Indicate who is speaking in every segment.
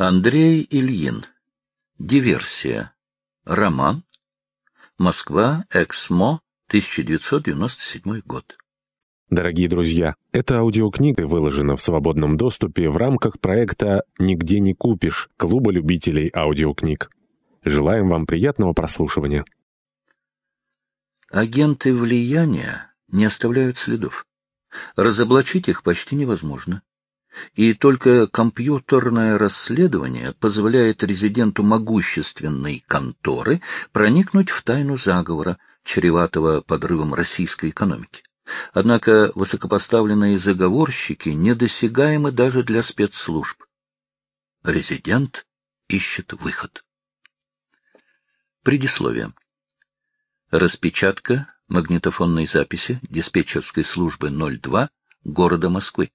Speaker 1: Андрей Ильин. Диверсия. Роман. Москва. Эксмо. 1997 год.
Speaker 2: Дорогие друзья, эта аудиокнига выложена в свободном доступе в рамках проекта «Нигде не купишь» Клуба любителей аудиокниг. Желаем вам приятного прослушивания.
Speaker 1: Агенты влияния не оставляют следов. Разоблачить их почти невозможно и только компьютерное расследование позволяет резиденту могущественной конторы проникнуть в тайну заговора, чреватого подрывом российской экономики. Однако высокопоставленные заговорщики недосягаемы даже для спецслужб. Резидент ищет выход. Предисловие. Распечатка магнитофонной записи диспетчерской службы 02 города Москвы.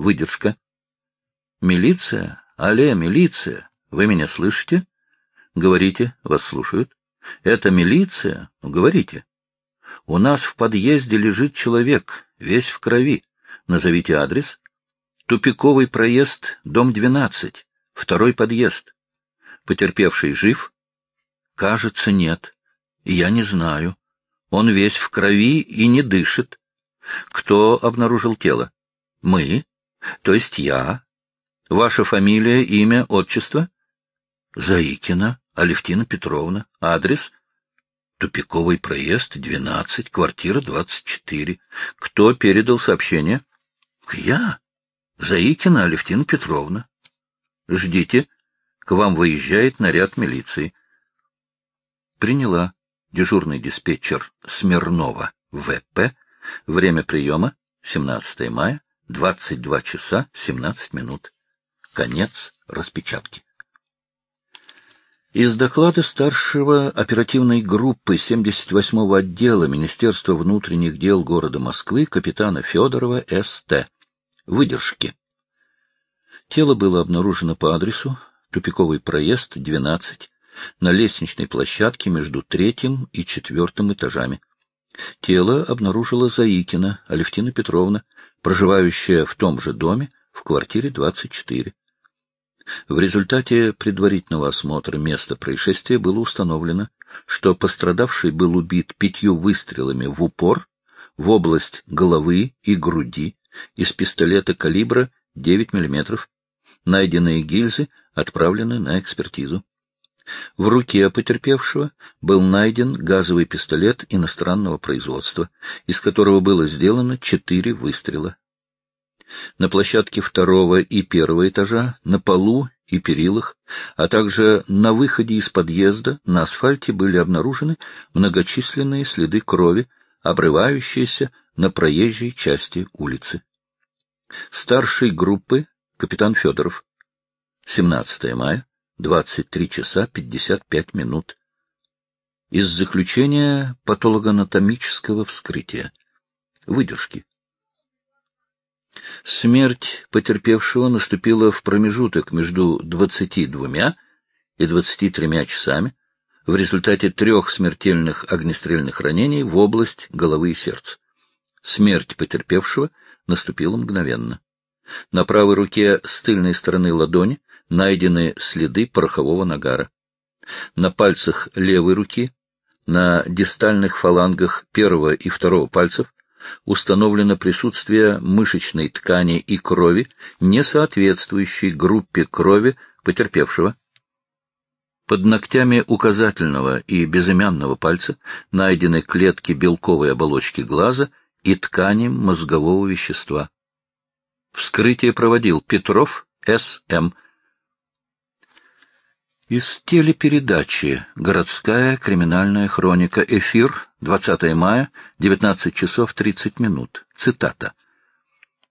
Speaker 1: Выдержка. «Милиция? Алле, милиция! Вы меня слышите?» «Говорите, вас слушают». «Это милиция? Говорите». «У нас в подъезде лежит человек, весь в крови. Назовите адрес». «Тупиковый проезд, дом 12, второй подъезд». «Потерпевший жив?» «Кажется, нет. Я не знаю. Он весь в крови и не дышит». «Кто обнаружил тело?» «Мы». — То есть я. Ваша фамилия, имя, отчество? — Заикина Алевтина Петровна. Адрес? — Тупиковый проезд, 12, квартира 24. Кто передал сообщение? — Я. Заикина Алевтина Петровна. — Ждите. К вам выезжает наряд милиции. Приняла дежурный диспетчер Смирнова, ВП. Время приема — 17 мая 22 часа 17 минут. Конец распечатки. Из доклада старшего оперативной группы 78-го отдела Министерства внутренних дел города Москвы капитана Федорова С.Т. Выдержки. Тело было обнаружено по адресу Тупиковый проезд, 12, на лестничной площадке между третьим и четвертым этажами. Тело обнаружила Заикина Алевтина Петровна, проживающая в том же доме в квартире 24. В результате предварительного осмотра места происшествия было установлено, что пострадавший был убит пятью выстрелами в упор в область головы и груди из пистолета калибра 9 мм. Найденные гильзы отправлены на экспертизу. В руке потерпевшего был найден газовый пистолет иностранного производства, из которого было сделано четыре выстрела. На площадке второго и первого этажа, на полу и перилах, а также на выходе из подъезда на асфальте были обнаружены многочисленные следы крови, обрывающиеся на проезжей части улицы. Старший группы капитан Федоров. 17 мая 23 часа 55 минут. Из заключения патологоанатомического вскрытия. Выдержки. Смерть потерпевшего наступила в промежуток между 22 и 23 часами в результате трех смертельных огнестрельных ранений в область головы и сердца. Смерть потерпевшего наступила мгновенно. На правой руке с тыльной стороны ладони найдены следы порохового нагара. На пальцах левой руки, на дистальных фалангах первого и второго пальцев установлено присутствие мышечной ткани и крови, не соответствующей группе крови потерпевшего. Под ногтями указательного и безымянного пальца найдены клетки белковой оболочки глаза и ткани мозгового вещества. Вскрытие проводил Петров С.М., из телепередачи «Городская криминальная хроника. Эфир. 20 мая. 19 часов 30 минут». Цитата.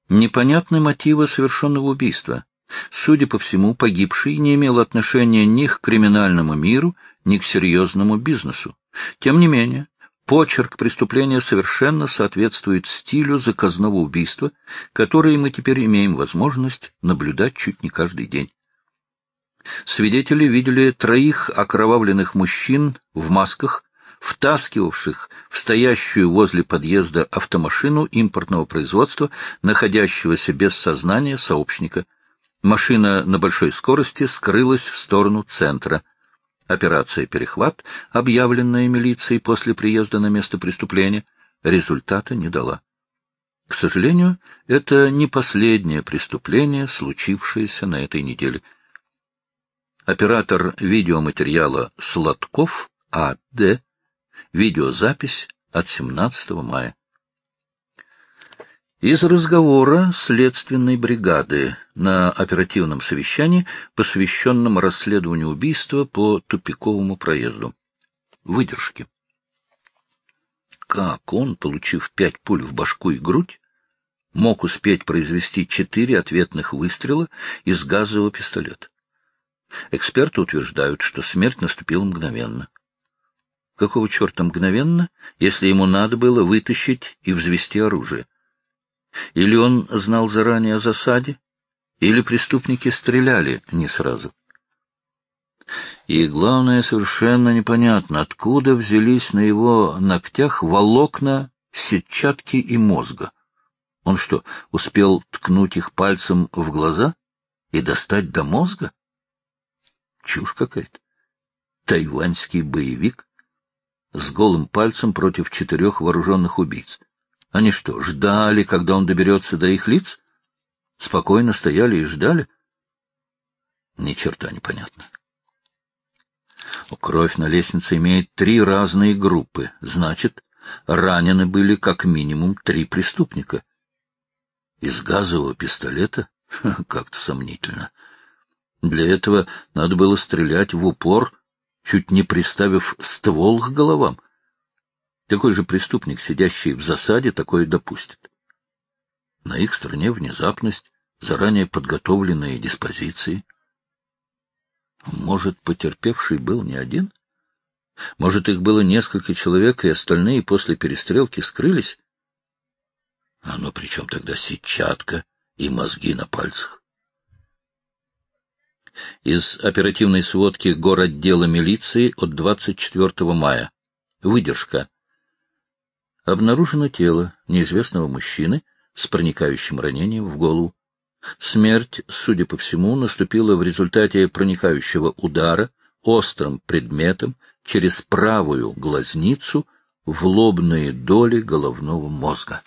Speaker 1: «Непонятны мотивы совершенного убийства. Судя по всему, погибший не имел отношения ни к криминальному миру, ни к серьезному бизнесу. Тем не менее, почерк преступления совершенно соответствует стилю заказного убийства, которое мы теперь имеем возможность наблюдать чуть не каждый день. Свидетели видели троих окровавленных мужчин в масках, втаскивавших в стоящую возле подъезда автомашину импортного производства, находящегося без сознания сообщника. Машина на большой скорости скрылась в сторону центра. Операция «Перехват», объявленная милицией после приезда на место преступления, результата не дала. К сожалению, это не последнее преступление, случившееся на этой неделе. Оператор видеоматериала Сладков А.Д. Видеозапись от 17 мая. Из разговора следственной бригады на оперативном совещании, посвященном расследованию убийства по тупиковому проезду. Выдержки. Как он, получив пять пуль в башку и грудь, мог успеть произвести четыре ответных выстрела из газового пистолета? Эксперты утверждают, что смерть наступила мгновенно. Какого черта мгновенно, если ему надо было вытащить и взвести оружие? Или он знал заранее о засаде, или преступники стреляли не сразу. И главное, совершенно непонятно, откуда взялись на его ногтях волокна сетчатки и мозга. Он что, успел ткнуть их пальцем в глаза и достать до мозга? Чушь какая-то. Тайваньский боевик с голым пальцем против четырех вооруженных убийц. Они что, ждали, когда он доберется до их лиц? Спокойно стояли и ждали? Ни черта непонятно. Кровь на лестнице имеет три разные группы. Значит, ранены были как минимум три преступника. Из газового пистолета? Как-то сомнительно. Для этого надо было стрелять в упор, чуть не приставив ствол к головам. Такой же преступник, сидящий в засаде, такое допустит. На их стороне внезапность, заранее подготовленные диспозиции. Может, потерпевший был не один? Может, их было несколько человек, и остальные после перестрелки скрылись? А ну при чем тогда сетчатка и мозги на пальцах? Из оперативной сводки городдела милиции от 24 мая. Выдержка обнаружено тело неизвестного мужчины с проникающим ранением в голову. Смерть, судя по всему, наступила в результате проникающего удара острым предметом через правую глазницу в лобные доли головного мозга.